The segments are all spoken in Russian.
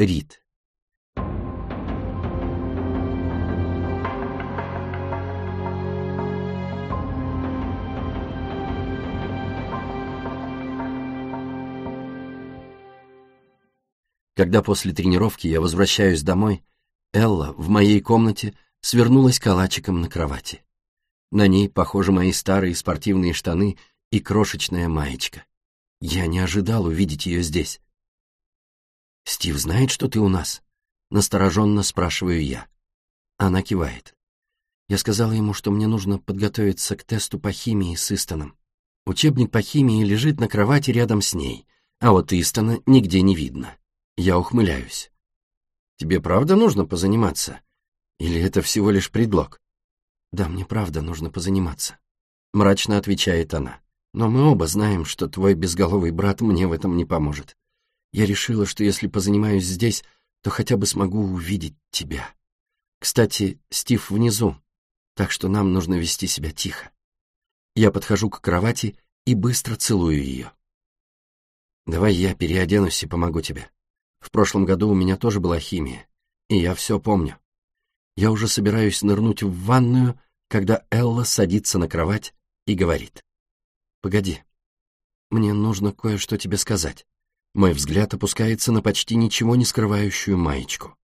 Рид. Когда после тренировки я возвращаюсь домой, Элла в моей комнате свернулась калачиком на кровати. На ней, похожи, мои старые спортивные штаны и крошечная маечка. Я не ожидал увидеть ее здесь. «Стив знает, что ты у нас?» — настороженно спрашиваю я. Она кивает. Я сказала ему, что мне нужно подготовиться к тесту по химии с Истоном. Учебник по химии лежит на кровати рядом с ней, а вот Истона нигде не видно. Я ухмыляюсь. «Тебе правда нужно позаниматься? Или это всего лишь предлог?» «Да, мне правда нужно позаниматься», — мрачно отвечает она. «Но мы оба знаем, что твой безголовый брат мне в этом не поможет. Я решила, что если позанимаюсь здесь, то хотя бы смогу увидеть тебя. Кстати, Стив внизу, так что нам нужно вести себя тихо. Я подхожу к кровати и быстро целую ее. Давай я переоденусь и помогу тебе. В прошлом году у меня тоже была химия, и я все помню. Я уже собираюсь нырнуть в ванную, когда Элла садится на кровать и говорит. «Погоди, мне нужно кое-что тебе сказать». Мой взгляд опускается на почти ничего не скрывающую маечку.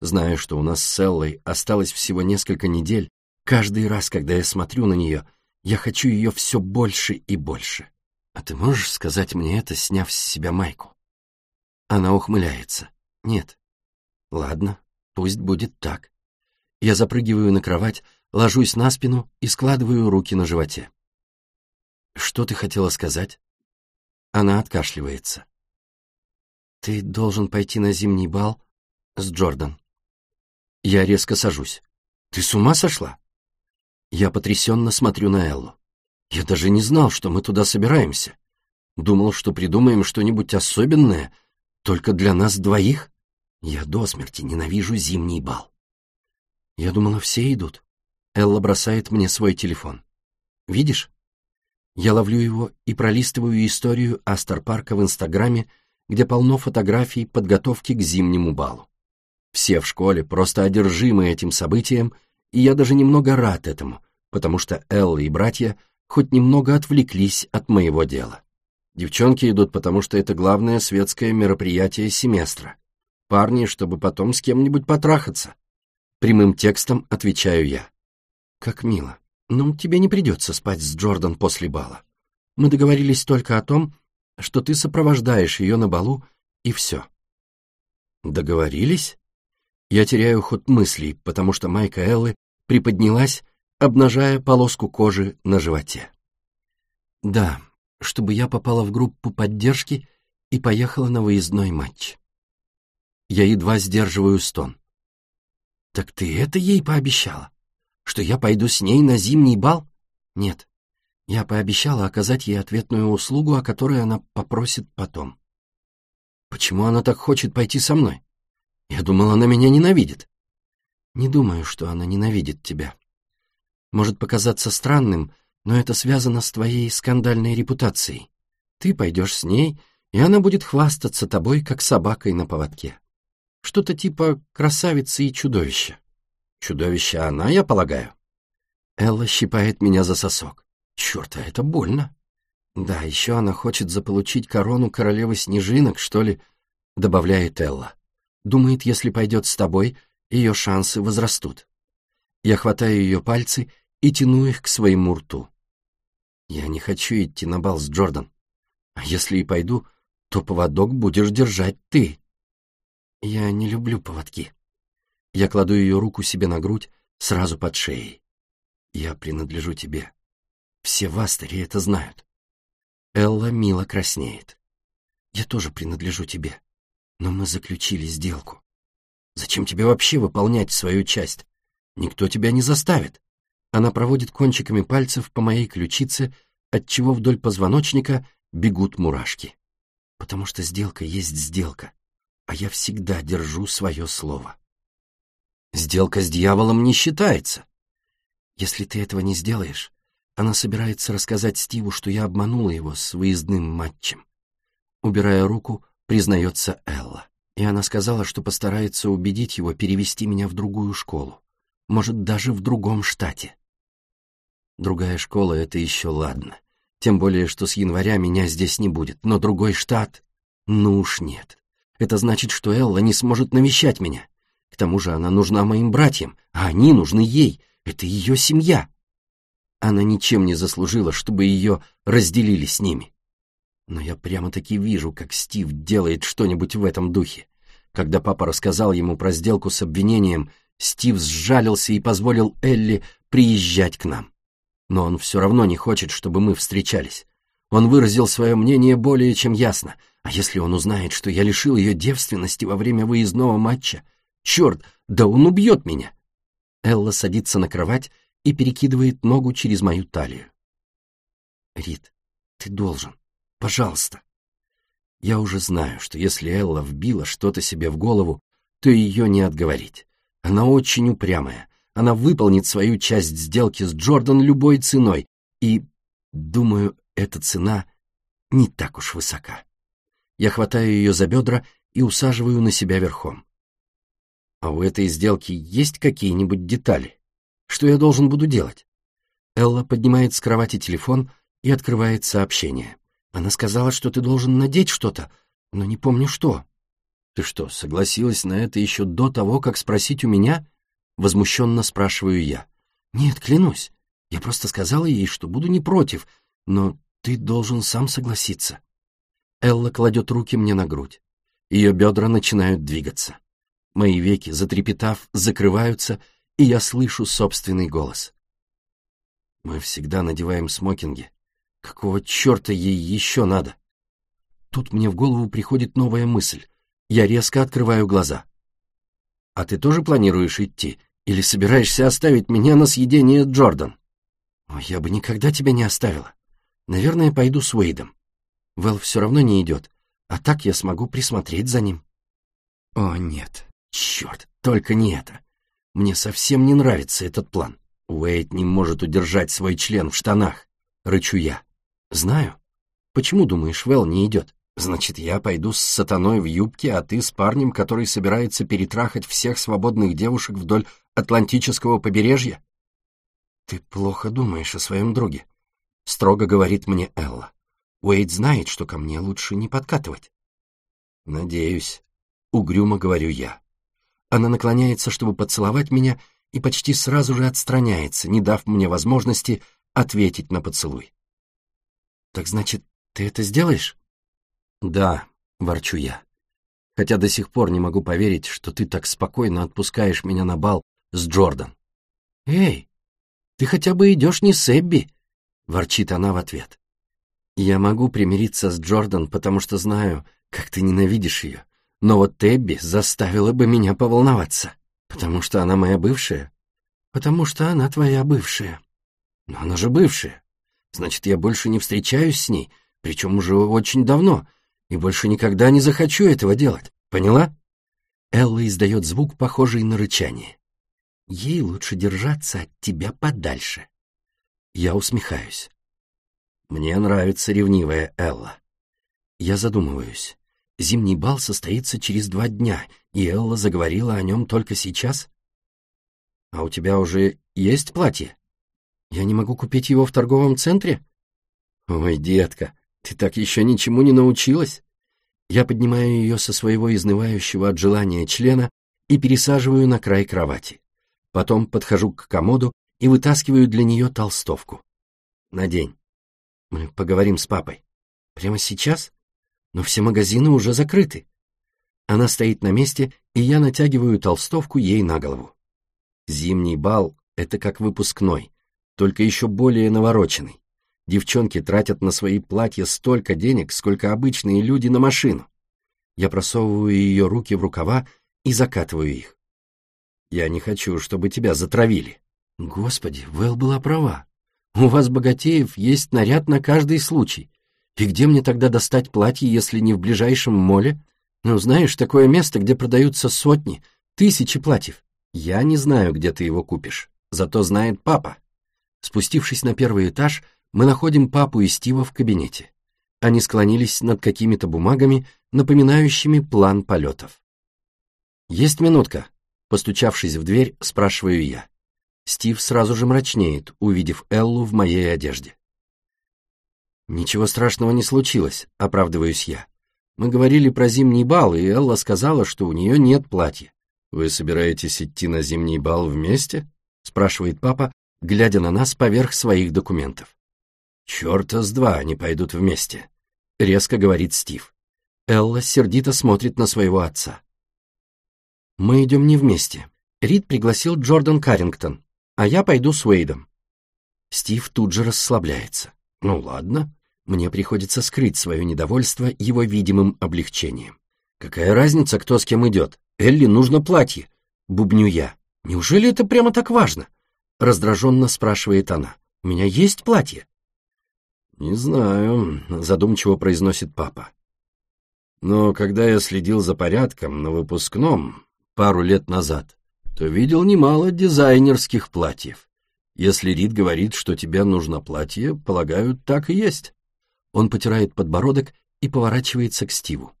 Зная, что у нас с Эллой осталось всего несколько недель, каждый раз, когда я смотрю на нее, я хочу ее все больше и больше. А ты можешь сказать мне это, сняв с себя майку? Она ухмыляется. Нет. Ладно, пусть будет так. Я запрыгиваю на кровать, ложусь на спину и складываю руки на животе. Что ты хотела сказать? Она откашливается. «Ты должен пойти на зимний бал с Джордан». Я резко сажусь. «Ты с ума сошла?» Я потрясенно смотрю на Эллу. Я даже не знал, что мы туда собираемся. Думал, что придумаем что-нибудь особенное только для нас двоих. Я до смерти ненавижу зимний бал. Я думала, все идут. Элла бросает мне свой телефон. Видишь? Я ловлю его и пролистываю историю Астер-парка в Инстаграме где полно фотографий подготовки к зимнему балу. Все в школе просто одержимы этим событием, и я даже немного рад этому, потому что Элла и братья хоть немного отвлеклись от моего дела. Девчонки идут, потому что это главное светское мероприятие семестра. Парни, чтобы потом с кем-нибудь потрахаться. Прямым текстом отвечаю я. Как мило. Ну, тебе не придется спать с Джордан после бала. Мы договорились только о том, что ты сопровождаешь ее на балу, и все. Договорились? Я теряю ход мыслей, потому что майка Эллы приподнялась, обнажая полоску кожи на животе. Да, чтобы я попала в группу поддержки и поехала на выездной матч. Я едва сдерживаю стон. Так ты это ей пообещала? Что я пойду с ней на зимний бал? Нет, я пообещала оказать ей ответную услугу, о которой она попросит потом. Почему она так хочет пойти со мной? Я думал, она меня ненавидит. Не думаю, что она ненавидит тебя. Может показаться странным, но это связано с твоей скандальной репутацией. Ты пойдешь с ней, и она будет хвастаться тобой, как собакой на поводке. Что-то типа красавицы и чудовища. Чудовище она, я полагаю. Элла щипает меня за сосок. Черт, а это больно. Да, еще она хочет заполучить корону королевы снежинок, что ли, добавляет Элла. Думает, если пойдет с тобой, ее шансы возрастут. Я хватаю ее пальцы и тяну их к своему рту. Я не хочу идти на бал с Джордан. А если и пойду, то поводок будешь держать ты. Я не люблю поводки. Я кладу ее руку себе на грудь, сразу под шеей. Я принадлежу тебе. Все в Астере это знают. Элла мило краснеет. Я тоже принадлежу тебе. Но мы заключили сделку. Зачем тебе вообще выполнять свою часть? Никто тебя не заставит. Она проводит кончиками пальцев по моей ключице, отчего вдоль позвоночника бегут мурашки. Потому что сделка есть сделка, а я всегда держу свое слово. Сделка с дьяволом не считается. Если ты этого не сделаешь, она собирается рассказать Стиву, что я обманула его с выездным матчем. Убирая руку, признается Элла. И она сказала, что постарается убедить его перевести меня в другую школу. Может, даже в другом штате. Другая школа — это еще ладно. Тем более, что с января меня здесь не будет. Но другой штат... Ну уж нет. Это значит, что Элла не сможет навещать меня. К тому же она нужна моим братьям, а они нужны ей. Это ее семья. Она ничем не заслужила, чтобы ее разделили с ними. Но я прямо-таки вижу, как Стив делает что-нибудь в этом духе. Когда папа рассказал ему про сделку с обвинением, Стив сжалился и позволил Элли приезжать к нам. Но он все равно не хочет, чтобы мы встречались. Он выразил свое мнение более чем ясно. А если он узнает, что я лишил ее девственности во время выездного матча? Черт, да он убьет меня! Элла садится на кровать и перекидывает ногу через мою талию. Рид, ты должен. Пожалуйста. Я уже знаю, что если Элла вбила что-то себе в голову, то ее не отговорить. Она очень упрямая. Она выполнит свою часть сделки с Джордан любой ценой. И, думаю, эта цена не так уж высока. Я хватаю ее за бедра и усаживаю на себя верхом. А у этой сделки есть какие-нибудь детали? Что я должен буду делать? Элла поднимает с кровати телефон и открывает сообщение. Она сказала, что ты должен надеть что-то, но не помню что. Ты что, согласилась на это еще до того, как спросить у меня? Возмущенно спрашиваю я. Нет, клянусь. Я просто сказала ей, что буду не против, но ты должен сам согласиться. Элла кладет руки мне на грудь. Ее бедра начинают двигаться. Мои веки, затрепетав, закрываются, и я слышу собственный голос. Мы всегда надеваем смокинги, Какого черта ей еще надо? Тут мне в голову приходит новая мысль. Я резко открываю глаза. А ты тоже планируешь идти? Или собираешься оставить меня на съедение Джордан? О, я бы никогда тебя не оставила. Наверное, пойду с Уэйдом. Вэл все равно не идет, а так я смогу присмотреть за ним. О, нет, черт, только не это. Мне совсем не нравится этот план. Уэйд не может удержать свой член в штанах, рычу я. «Знаю. Почему, думаешь, Вэл не идет? Значит, я пойду с сатаной в юбке, а ты с парнем, который собирается перетрахать всех свободных девушек вдоль Атлантического побережья?» «Ты плохо думаешь о своем друге», — строго говорит мне Элла. «Уэйд знает, что ко мне лучше не подкатывать». «Надеюсь», — угрюмо говорю я. Она наклоняется, чтобы поцеловать меня, и почти сразу же отстраняется, не дав мне возможности ответить на поцелуй. Так значит, ты это сделаешь? Да, ворчу я. Хотя до сих пор не могу поверить, что ты так спокойно отпускаешь меня на бал с Джордан. Эй, ты хотя бы идешь не с Эбби, ворчит она в ответ. Я могу примириться с Джордан, потому что знаю, как ты ненавидишь ее. Но вот Эбби заставила бы меня поволноваться, потому что она моя бывшая. Потому что она твоя бывшая. Но она же бывшая. Значит, я больше не встречаюсь с ней, причем уже очень давно, и больше никогда не захочу этого делать. Поняла? Элла издает звук, похожий на рычание. Ей лучше держаться от тебя подальше. Я усмехаюсь. Мне нравится ревнивая Элла. Я задумываюсь. Зимний бал состоится через два дня, и Элла заговорила о нем только сейчас? А у тебя уже есть платье? Я не могу купить его в торговом центре? Ой, детка, ты так еще ничему не научилась? Я поднимаю ее со своего изнывающего от желания члена и пересаживаю на край кровати. Потом подхожу к комоду и вытаскиваю для нее толстовку. Надень. Мы поговорим с папой. Прямо сейчас? Но все магазины уже закрыты. Она стоит на месте, и я натягиваю толстовку ей на голову. Зимний бал — это как выпускной только еще более навороченный. Девчонки тратят на свои платья столько денег, сколько обычные люди на машину. Я просовываю ее руки в рукава и закатываю их. Я не хочу, чтобы тебя затравили. Господи, Вэл была права. У вас, богатеев, есть наряд на каждый случай. И где мне тогда достать платье, если не в ближайшем моле? Ну, знаешь, такое место, где продаются сотни, тысячи платьев. Я не знаю, где ты его купишь. Зато знает папа. Спустившись на первый этаж, мы находим папу и Стива в кабинете. Они склонились над какими-то бумагами, напоминающими план полетов. «Есть минутка?» Постучавшись в дверь, спрашиваю я. Стив сразу же мрачнеет, увидев Эллу в моей одежде. «Ничего страшного не случилось», — оправдываюсь я. «Мы говорили про зимний бал, и Элла сказала, что у нее нет платья». «Вы собираетесь идти на зимний бал вместе?» — спрашивает папа, глядя на нас поверх своих документов. «Черта с два они пойдут вместе», — резко говорит Стив. Элла сердито смотрит на своего отца. Мы идем не вместе. Рид пригласил Джордан Каррингтон, а я пойду с Уэйдом. Стив тут же расслабляется. Ну ладно, мне приходится скрыть свое недовольство его видимым облегчением. Какая разница, кто с кем идет? Элли нужно платье. Бубню я. Неужели это прямо так важно? Раздраженно спрашивает она. У меня есть платье? Не знаю, задумчиво произносит папа. Но когда я следил за порядком на выпускном, пару лет назад, то видел немало дизайнерских платьев. Если Рид говорит, что тебе нужно платье, полагаю, так и есть. Он потирает подбородок и поворачивается к Стиву.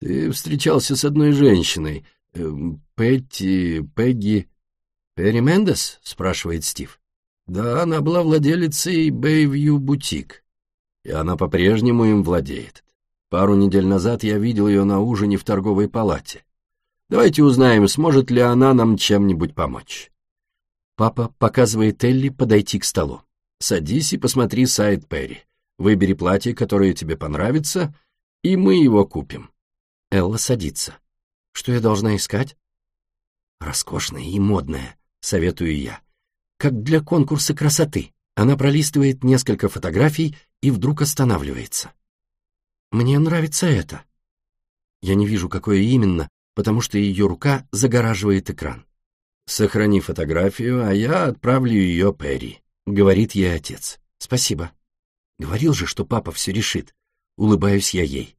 Ты встречался с одной женщиной, э, Петти, Пегги... Перри Мендес? спрашивает Стив. Да, она была владелицей Бэйвью Бутик, и она по-прежнему им владеет. Пару недель назад я видел ее на ужине в торговой палате. Давайте узнаем, сможет ли она нам чем-нибудь помочь. Папа показывает Элли подойти к столу. Садись и посмотри сайт Перри. Выбери платье, которое тебе понравится, и мы его купим. Элла садится. Что я должна искать? Роскошное и модное, советую я. Как для конкурса красоты. Она пролистывает несколько фотографий и вдруг останавливается. Мне нравится это. Я не вижу, какое именно, потому что ее рука загораживает экран. «Сохрани фотографию, а я отправлю ее Перри», — говорит ей отец. «Спасибо». Говорил же, что папа все решит. Улыбаюсь я ей.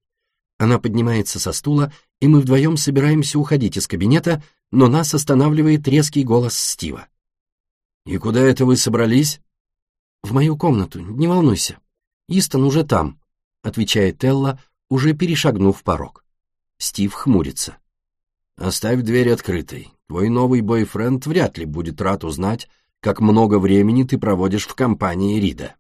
Она поднимается со стула, и мы вдвоем собираемся уходить из кабинета, но нас останавливает резкий голос Стива. «И куда это вы собрались?» «В мою комнату, не волнуйся. Истон уже там», — отвечает Элла, уже перешагнув порог. Стив хмурится. Оставь дверь открытой. Твой новый бойфренд вряд ли будет рад узнать, как много времени ты проводишь в компании Рида.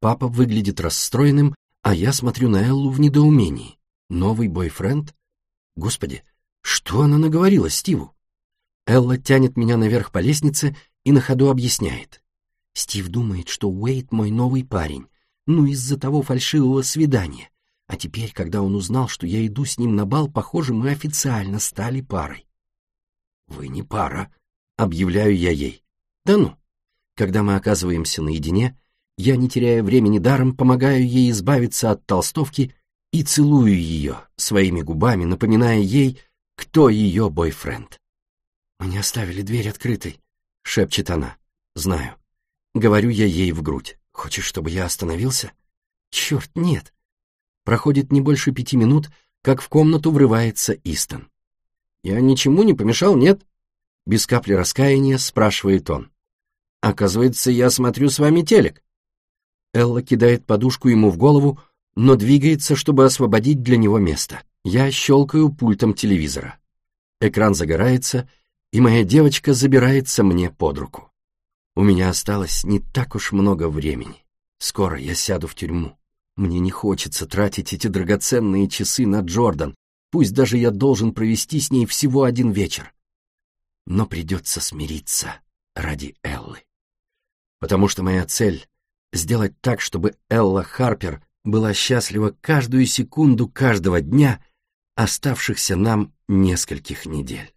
Папа выглядит расстроенным, а я смотрю на Эллу в недоумении. Новый бойфренд? Господи, что она наговорила Стиву? Элла тянет меня наверх по лестнице и на ходу объясняет. Стив думает, что Уэйт мой новый парень, ну из-за того фальшивого свидания. А теперь, когда он узнал, что я иду с ним на бал, похоже, мы официально стали парой. «Вы не пара», — объявляю я ей. «Да ну». Когда мы оказываемся наедине, я, не теряя времени даром, помогаю ей избавиться от толстовки и целую ее своими губами, напоминая ей, кто ее бойфренд. «Мы оставили дверь открытой», — шепчет она. «Знаю». Говорю я ей в грудь. «Хочешь, чтобы я остановился?» «Черт, нет. Проходит не больше пяти минут, как в комнату врывается Истон. «Я ничему не помешал, нет?» Без капли раскаяния спрашивает он. «Оказывается, я смотрю с вами телек». Элла кидает подушку ему в голову, но двигается, чтобы освободить для него место. Я щелкаю пультом телевизора. Экран загорается, и моя девочка забирается мне под руку. У меня осталось не так уж много времени. Скоро я сяду в тюрьму. Мне не хочется тратить эти драгоценные часы на Джордан, пусть даже я должен провести с ней всего один вечер. Но придется смириться ради Эллы. Потому что моя цель — сделать так, чтобы Элла Харпер была счастлива каждую секунду каждого дня, оставшихся нам нескольких недель.